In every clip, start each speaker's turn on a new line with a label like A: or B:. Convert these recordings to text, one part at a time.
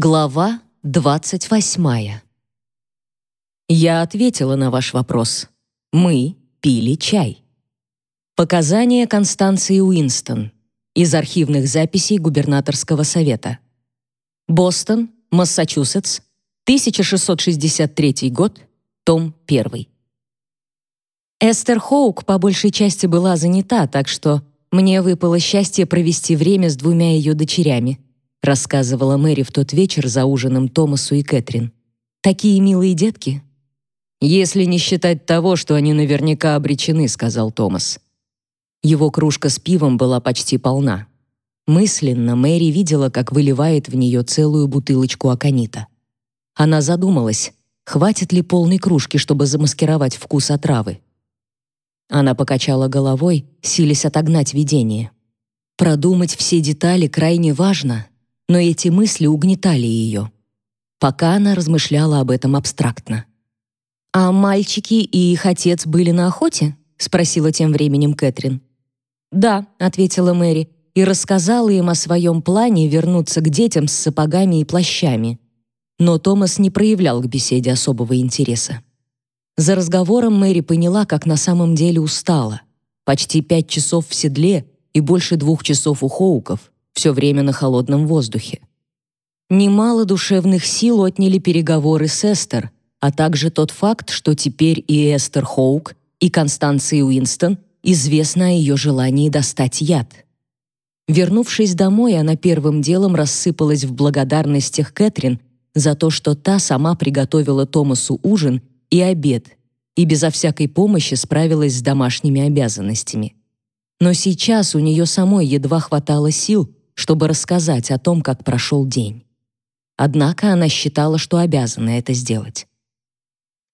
A: Глава 28. Я ответила на ваш вопрос. Мы пили чай. Показания Констанции Уинстон из архивных записей губернаторского совета. Бостон, Массачусетс, 1663 год, том 1. Эстер Хоук по большей части была занята, так что мне выпало счастье провести время с двумя ее дочерями, рассказывала Мэри в тот вечер за ужином Томасу и Кэтрин. Такие милые детки. Если не считать того, что они наверняка обречены, сказал Томас. Его кружка с пивом была почти полна. Мысленно Мэри видела, как выливает в нее целую бутылочку аконита. Она задумалась, хватит ли полной кружки, чтобы замаскировать вкус отравы. Она покачала головой, силясь отогнать видение. Продумать все детали крайне важно, но эти мысли угнетали ее. Пока она размышляла об этом абстрактно. «А мальчики и их отец были на охоте?» — спросила тем временем Кэтрин. «Да», — ответила Мэри, и рассказала им о своем плане вернуться к детям с сапогами и плащами. Но Томас не проявлял к беседе особого интереса. За разговором Мэри поняла, как на самом деле устала. Почти пять часов в седле и больше двух часов у Хоуков, все время на холодном воздухе. Немало душевных сил отняли переговоры с Эстер, а также тот факт, что теперь и Эстер Хоук, и Констанции Уинстон известно о ее желании достать яд. Вернувшись домой, она первым делом рассыпалась в благодарностях Кэтрин за то, что та сама приготовила Томасу ужин и обед, и безо всякой помощи справилась с домашними обязанностями. Но сейчас у нее самой едва хватало сил, чтобы рассказать о том, как прошел день. Однако она считала, что обязана это сделать.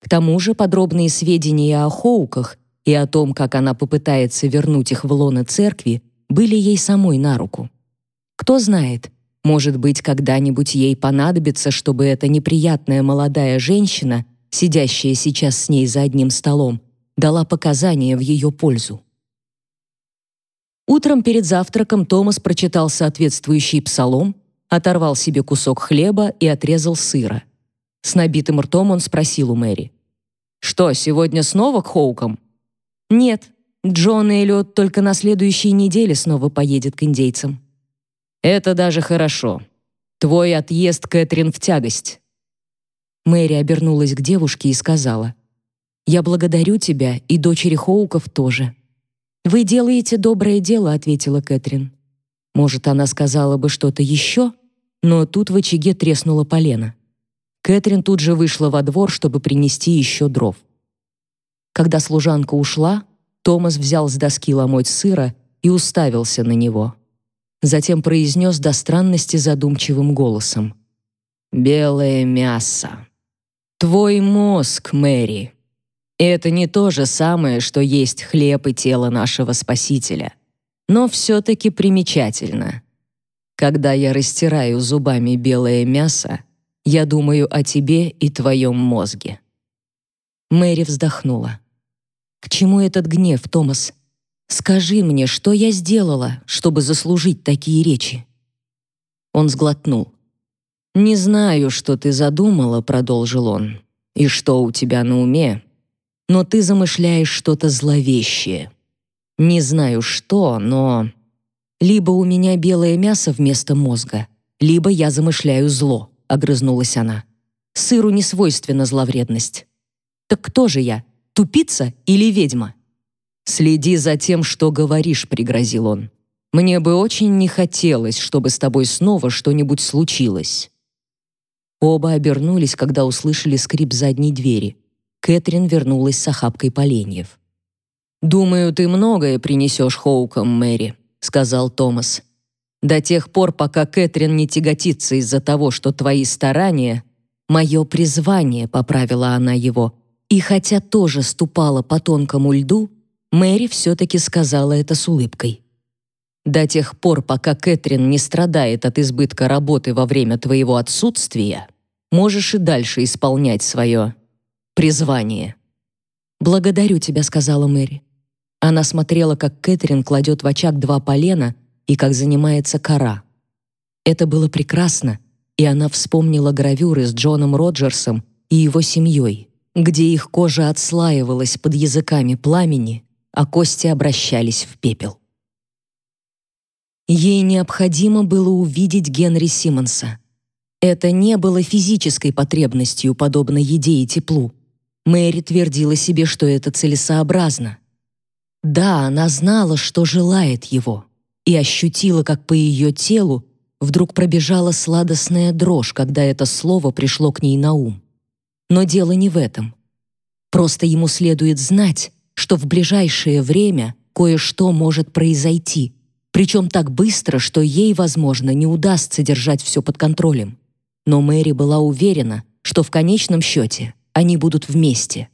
A: К тому же подробные сведения о Хоуках и о том, как она попытается вернуть их в лоно церкви, были ей самой на руку. Кто знает, может быть, когда-нибудь ей понадобится, чтобы эта неприятная молодая женщина сидящая сейчас с ней за одним столом, дала показания в ее пользу. Утром перед завтраком Томас прочитал соответствующий псалом, оторвал себе кусок хлеба и отрезал сыра. С набитым ртом он спросил у Мэри. «Что, сегодня снова к Хоукам?» «Нет, Джон Эллиот только на следующей неделе снова поедет к индейцам». «Это даже хорошо. Твой отъезд, Кэтрин, в тягость. Мэри обернулась к девушке и сказала, «Я благодарю тебя и дочери Хоуков тоже». «Вы делаете доброе дело», — ответила Кэтрин. Может, она сказала бы что-то еще, но тут в очаге треснуло полено. Кэтрин тут же вышла во двор, чтобы принести еще дров. Когда служанка ушла, Томас взял с доски ломоть сыра и уставился на него. Затем произнес до странности задумчивым голосом. «Белое мясо». Твой мозг, Мэри. Это не то же самое, что есть хлеб и тело нашего Спасителя. Но все-таки примечательно. Когда я растираю зубами белое мясо, я думаю о тебе и твоем мозге. Мэри вздохнула. К чему этот гнев, Томас? Скажи мне, что я сделала, чтобы заслужить такие речи? Он сглотнул. «Не знаю, что ты задумала», — продолжил он, «и что у тебя на уме, но ты замышляешь что-то зловещее. Не знаю что, но... Либо у меня белое мясо вместо мозга, либо я замышляю зло», — огрызнулась она. «Сыру не свойственна зловредность». «Так кто же я, тупица или ведьма?» «Следи за тем, что говоришь», — пригрозил он. «Мне бы очень не хотелось, чтобы с тобой снова что-нибудь случилось». Оба обернулись, когда услышали скрип задней двери. Кэтрин вернулась с охапкой поленьев. «Думаю, ты многое принесешь Хоукам, Мэри», — сказал Томас. «До тех пор, пока Кэтрин не тяготится из-за того, что твои старания — мое призвание», — поправила она его. И хотя тоже ступала по тонкому льду, Мэри все-таки сказала это с улыбкой. «До тех пор, пока Кэтрин не страдает от избытка работы во время твоего отсутствия, можешь и дальше исполнять свое призвание». «Благодарю тебя», — сказала Мэри. Она смотрела, как Кэтрин кладет в очаг два полена и как занимается кора. Это было прекрасно, и она вспомнила гравюры с Джоном Роджерсом и его семьей, где их кожа отслаивалась под языками пламени, а кости обращались в пепел. Ей необходимо было увидеть Генри Симмонса. Это не было физической потребностью, подобно еде и теплу. Мэри твердила себе, что это целесообразно. Да, она знала, что желает его, и ощутила, как по ее телу вдруг пробежала сладостная дрожь, когда это слово пришло к ней на ум. Но дело не в этом. Просто ему следует знать, что в ближайшее время кое-что может произойти, причем так быстро, что ей, возможно, не удастся держать все под контролем. Но Мэри была уверена, что в конечном счете они будут вместе.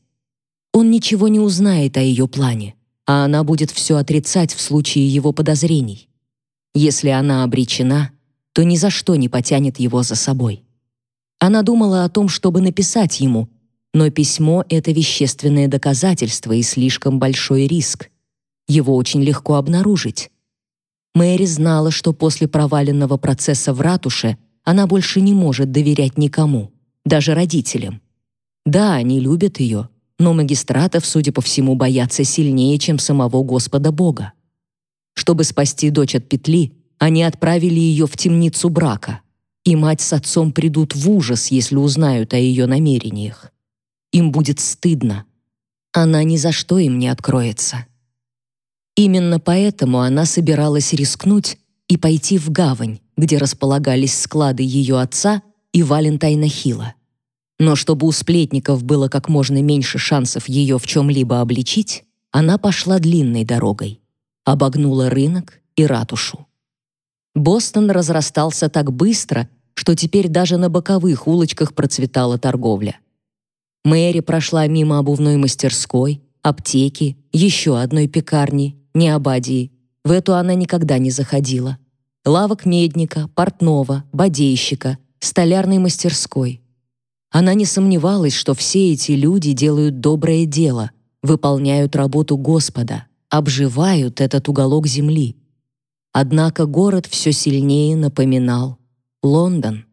A: Он ничего не узнает о ее плане, а она будет все отрицать в случае его подозрений. Если она обречена, то ни за что не потянет его за собой. Она думала о том, чтобы написать ему, но письмо — это вещественное доказательство и слишком большой риск. Его очень легко обнаружить. Мэри знала, что после проваленного процесса в ратуше она больше не может доверять никому, даже родителям. Да, они любят ее, но магистратов, судя по всему, боятся сильнее, чем самого Господа Бога. Чтобы спасти дочь от петли, они отправили ее в темницу брака, и мать с отцом придут в ужас, если узнают о ее намерениях. Им будет стыдно. Она ни за что им не откроется. Именно поэтому она собиралась рискнуть и пойти в гавань, где располагались склады ее отца и Валентайна Хилла. Но чтобы у сплетников было как можно меньше шансов ее в чем-либо обличить, она пошла длинной дорогой, обогнула рынок и ратушу. Бостон разрастался так быстро, что теперь даже на боковых улочках процветала торговля. Мэри прошла мимо обувной мастерской, аптеки, еще одной пекарни, Необадии. В эту она никогда не заходила. Лавок медника, портного, бодейщика, столярной мастерской. Она не сомневалась, что все эти люди делают доброе дело, выполняют работу Господа, обживают этот уголок земли. Однако город все сильнее напоминал Лондон.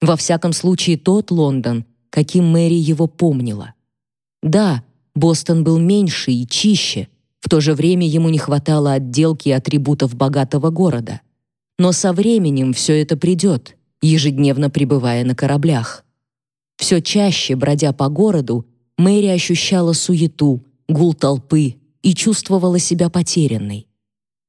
A: Во всяком случае, тот Лондон, каким Мэри его помнила. Да, Бостон был меньше и чище, в то же время ему не хватало отделки и атрибутов богатого города. Но со временем все это придет, ежедневно пребывая на кораблях. Все чаще, бродя по городу, Мэри ощущала суету, гул толпы и чувствовала себя потерянной.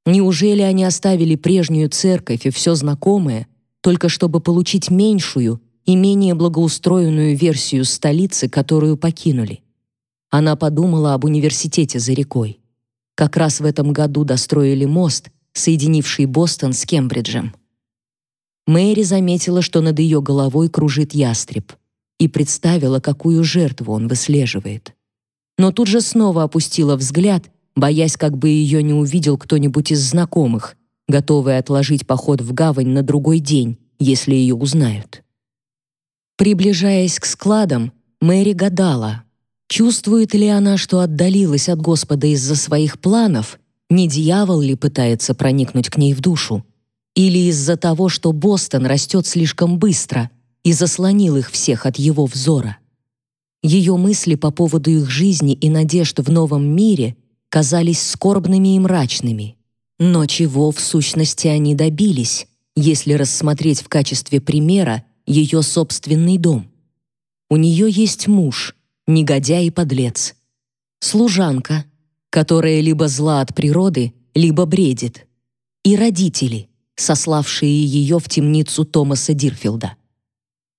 A: Неужели они оставили прежнюю церковь и все знакомое, только чтобы получить меньшую и менее благоустроенную версию столицы, которую покинули? Она подумала об университете за рекой. Как раз в этом году достроили мост, соединивший Бостон с Кембриджем. Мэри заметила, что над ее головой кружит ястреб, и представила, какую жертву он выслеживает. Но тут же снова опустила взгляд боясь, как бы ее не увидел кто-нибудь из знакомых, готовый отложить поход в гавань на другой день, если ее узнают. Приближаясь к складам, Мэри гадала, чувствует ли она, что отдалилась от Господа из-за своих планов, не дьявол ли пытается проникнуть к ней в душу, или из-за того, что Бостон растет слишком быстро и заслонил их всех от его взора. Ее мысли по поводу их жизни и надежд в новом мире казались скорбными и мрачными. Но чего в сущности они добились, если рассмотреть в качестве примера ее собственный дом? У нее есть муж, негодяй и подлец. Служанка, которая либо зла от природы, либо бредит. И родители, сославшие ее в темницу Томаса Дирфилда.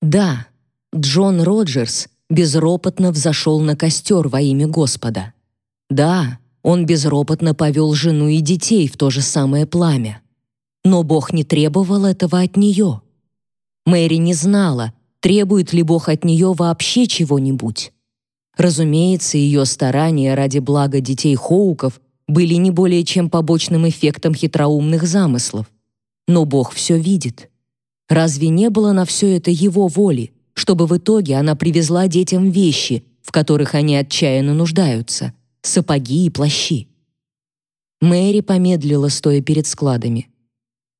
A: Да, Джон Роджерс безропотно взошел на костер во имя Господа. Да, он безропотно повел жену и детей в то же самое пламя. Но Бог не требовал этого от нее. Мэри не знала, требует ли Бог от нее вообще чего-нибудь. Разумеется, ее старания ради блага детей Хоуков были не более чем побочным эффектом хитроумных замыслов. Но Бог все видит. Разве не было на все это его воли, чтобы в итоге она привезла детям вещи, в которых они отчаянно нуждаются, сапоги и плащи. Мэри помедлила, стоя перед складами.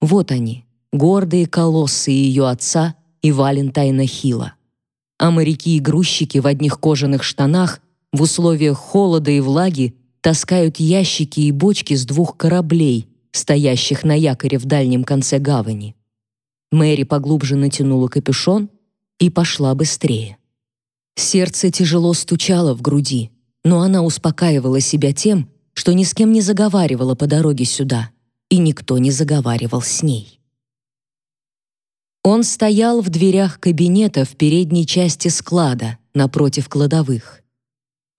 A: Вот они, гордые колоссы ее отца и Валентайна Хилла. А моряки и грузчики в одних кожаных штанах в условиях холода и влаги таскают ящики и бочки с двух кораблей, стоящих на якоре в дальнем конце гавани. Мэри поглубже натянула капюшон и пошла быстрее. Сердце тяжело стучало в груди, но она успокаивала себя тем, что ни с кем не заговаривала по дороге сюда, и никто не заговаривал с ней. Он стоял в дверях кабинета в передней части склада, напротив кладовых.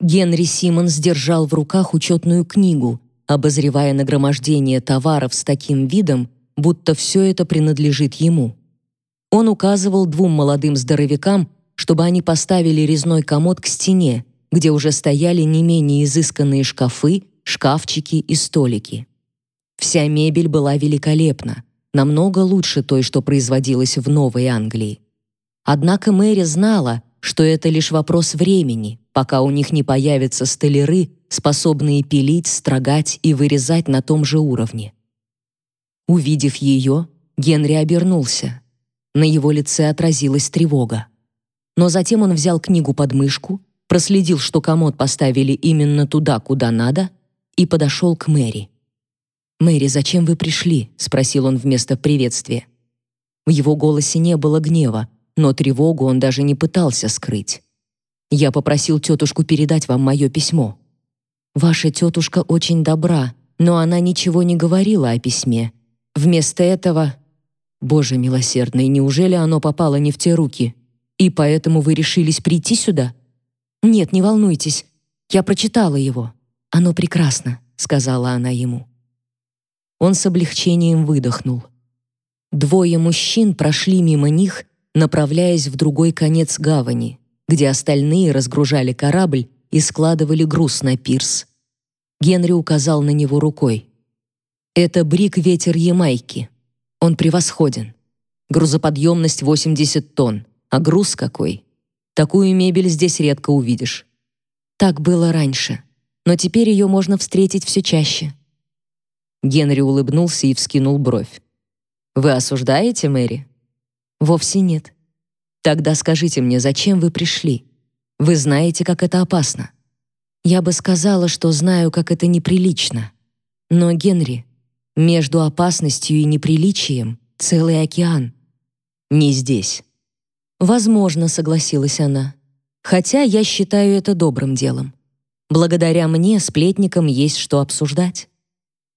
A: Генри Симмонс держал в руках учетную книгу, обозревая нагромождение товаров с таким видом, будто все это принадлежит ему. Он указывал двум молодым здоровякам, чтобы они поставили резной комод к стене, где уже стояли не менее изысканные шкафы, шкафчики и столики. Вся мебель была великолепна, намного лучше той, что производилась в Новой Англии. Однако Мэри знала, что это лишь вопрос времени, пока у них не появятся столяры, способные пилить, строгать и вырезать на том же уровне. Увидев ее, Генри обернулся. На его лице отразилась тревога. Но затем он взял книгу под мышку, проследил, что комод поставили именно туда, куда надо, и подошел к Мэри. «Мэри, зачем вы пришли?» — спросил он вместо приветствия. В его голосе не было гнева, но тревогу он даже не пытался скрыть. «Я попросил тетушку передать вам мое письмо». «Ваша тетушка очень добра, но она ничего не говорила о письме. Вместо этого... Боже милосердный, неужели оно попало не в те руки? И поэтому вы решились прийти сюда? Нет, не волнуйтесь. Я прочитала его. Оно прекрасно, сказала она ему. Он с облегчением выдохнул. Двое мужчин прошли мимо них, направляясь в другой конец гавани, где остальные разгружали корабль и складывали груз на пирс. Генри указал на него рукой. Это брик «Ветер Ямайки». Он превосходен. Грузоподъемность 80 тонн. А груз какой? Такую мебель здесь редко увидишь. Так было раньше, но теперь ее можно встретить все чаще. Генри улыбнулся и вскинул бровь. Вы осуждаете Мэри? Вовсе нет. Тогда скажите мне, зачем вы пришли? Вы знаете, как это опасно. Я бы сказала, что знаю, как это неприлично. Но, Генри, между опасностью и неприличием целый океан. Не здесь. Возможно, согласилась она. Хотя я считаю это добрым делом. Благодаря мне сплетникам есть что обсуждать.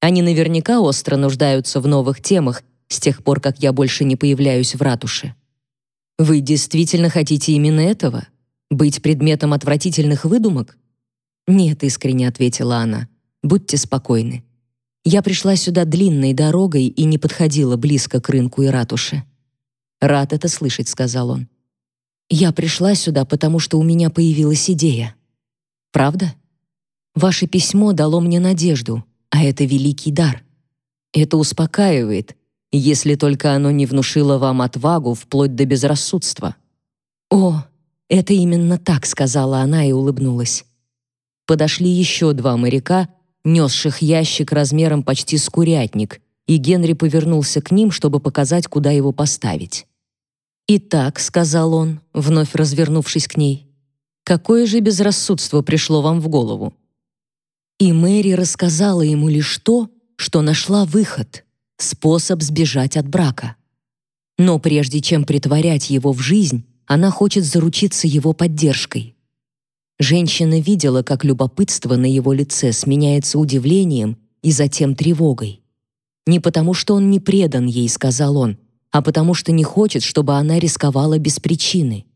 A: Они наверняка остро нуждаются в новых темах с тех пор, как я больше не появляюсь в ратуше. Вы действительно хотите именно этого? Быть предметом отвратительных выдумок? Нет, искренне ответила она. Будьте спокойны. Я пришла сюда длинной дорогой и не подходила близко к рынку и ратуше. «Рад это слышать», — сказал он. «Я пришла сюда, потому что у меня появилась идея». «Правда? Ваше письмо дало мне надежду, а это великий дар. Это успокаивает, если только оно не внушило вам отвагу вплоть до безрассудства». «О, это именно так», — сказала она и улыбнулась. Подошли еще два моряка — несших ящик размером почти с курятник, и Генри повернулся к ним, чтобы показать, куда его поставить. «Итак», — сказал он, вновь развернувшись к ней, «какое же безрассудство пришло вам в голову?» И Мэри рассказала ему лишь то, что нашла выход, способ сбежать от брака. Но прежде чем притворять его в жизнь, она хочет заручиться его поддержкой. Женщина видела, как любопытство на его лице сменяется удивлением и затем тревогой. Не потому, что он не предан ей, сказал он, а потому что не хочет, чтобы она рисковала без причины.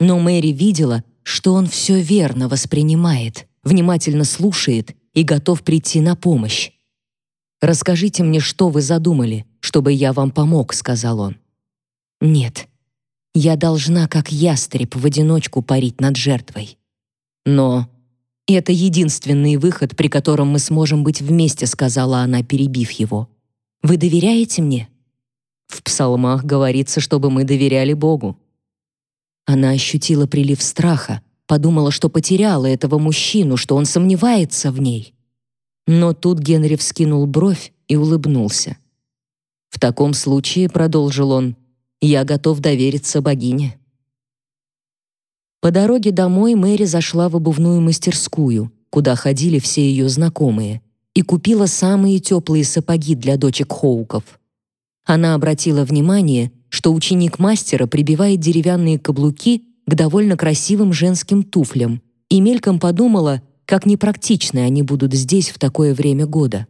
A: Но Мэри видела, что он все верно воспринимает, внимательно слушает и готов прийти на помощь. «Расскажите мне, что вы задумали, чтобы я вам помог», — сказал он. «Нет, я должна, как ястреб, в одиночку парить над жертвой. Но это единственный выход, при котором мы сможем быть вместе, сказала она, перебив его. Вы доверяете мне? В псалмах говорится, чтобы мы доверяли Богу. Она ощутила прилив страха, подумала, что потеряла этого мужчину, что он сомневается в ней. Но тут Генри вскинул бровь и улыбнулся. В таком случае, продолжил он, Я готов довериться богине». По дороге домой Мэри зашла в обувную мастерскую, куда ходили все ее знакомые, и купила самые теплые сапоги для дочек Хоуков. Она обратила внимание, что ученик мастера прибивает деревянные каблуки к довольно красивым женским туфлям, и мельком подумала, как непрактичны они будут здесь в такое время года.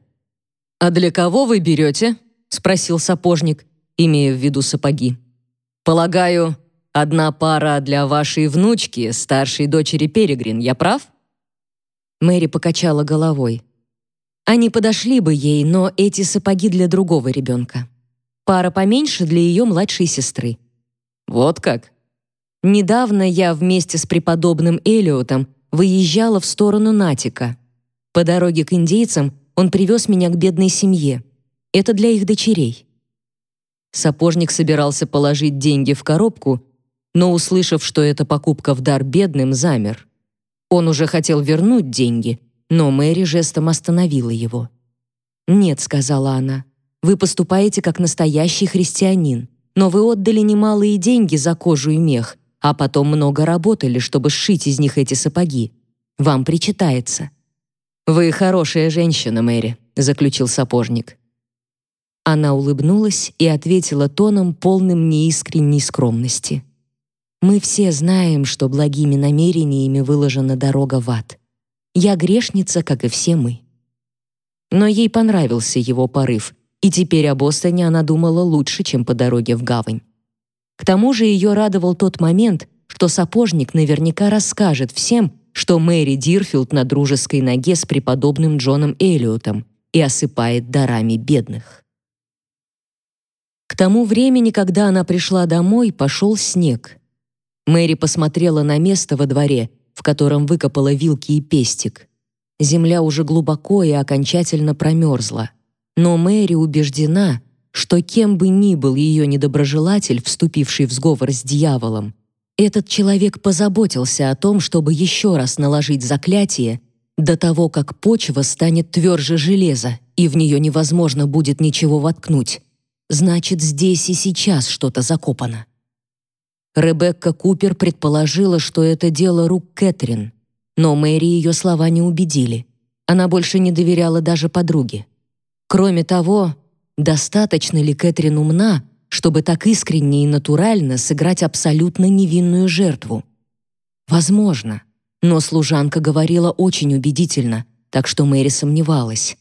A: «А для кого вы берете?» — спросил сапожник, имея в виду сапоги. «Полагаю, одна пара для вашей внучки, старшей дочери Перегрин, я прав?» Мэри покачала головой. Они подошли бы ей, но эти сапоги для другого ребенка. Пара поменьше для ее младшей сестры. Вот как? Недавно я вместе с преподобным Элиотом выезжала в сторону Натика. По дороге к индейцам он привез меня к бедной семье. Это для их дочерей. Сапожник собирался положить деньги в коробку, но, услышав, что это покупка в дар бедным, замер. Он уже хотел вернуть деньги, но Мэри жестом остановила его. «Нет», — сказала она, — «вы поступаете как настоящий христианин, но вы отдали немалые деньги за кожу и мех, а потом много работали, чтобы сшить из них эти сапоги. Вам причитается». «Вы хорошая женщина, Мэри», — заключил сапожник. Она улыбнулась и ответила тоном, полным неискренней скромности. «Мы все знаем, что благими намерениями выложена дорога в ад. Я грешница, как и все мы». Но ей понравился его порыв, и теперь о Бостоне она думала лучше, чем по дороге в гавань. К тому же ее радовал тот момент, что сапожник наверняка расскажет всем, что Мэри Дирфилд на дружеской ноге с преподобным Джоном Эллиотом и осыпает дарами бедных. К тому времени, когда она пришла домой, пошел снег. Мэри посмотрела на место во дворе, в котором выкопала вилки и пестик. Земля уже глубоко и окончательно промерзла. Но Мэри убеждена, что кем бы ни был ее недоброжелатель, вступивший в сговор с дьяволом, этот человек позаботился о том, чтобы еще раз наложить заклятие до того, как почва станет тверже железа, и в нее невозможно будет ничего воткнуть. Значит, здесь и сейчас что-то закопано. Ребекка Купер предположила, что это дело рук Кэтрин, но Мэри ее слова не убедили. Она больше не доверяла даже подруге. Кроме того, достаточно ли Кэтрин умна, чтобы так искренне и натурально сыграть абсолютно невинную жертву? Возможно, но служанка говорила очень убедительно, так что Мэри сомневалась.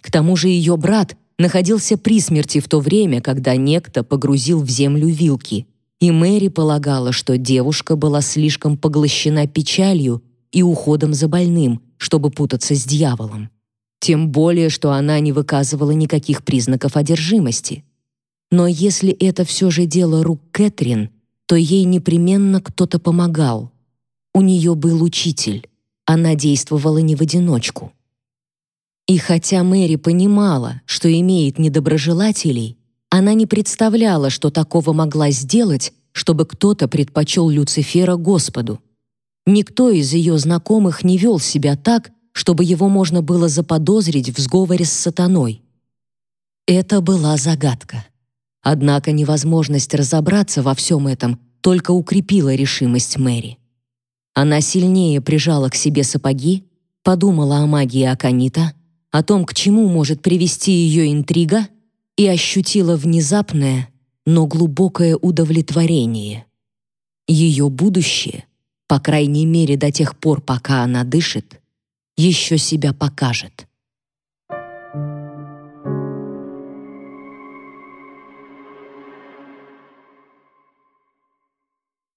A: К тому же ее брат находился при смерти в то время, когда некто погрузил в землю вилки — и Мэри полагала, что девушка была слишком поглощена печалью и уходом за больным, чтобы путаться с дьяволом. Тем более, что она не выказывала никаких признаков одержимости. Но если это все же дело рук Кэтрин, то ей непременно кто-то помогал. У нее был учитель. Она действовала не в одиночку. И хотя Мэри понимала, что имеет недоброжелателей, она не представляла, что такого могла сделать, чтобы кто-то предпочел Люцифера Господу. Никто из ее знакомых не вел себя так, чтобы его можно было заподозрить в сговоре с сатаной. Это была загадка. Однако невозможность разобраться во всем этом только укрепила решимость Мэри. Она сильнее прижала к себе сапоги, подумала о магии Аканита, о том, к чему может привести ее интрига, и ощутила внезапное, но глубокое удовлетворение. Ее будущее, по крайней мере до тех пор, пока она дышит, еще себя покажет.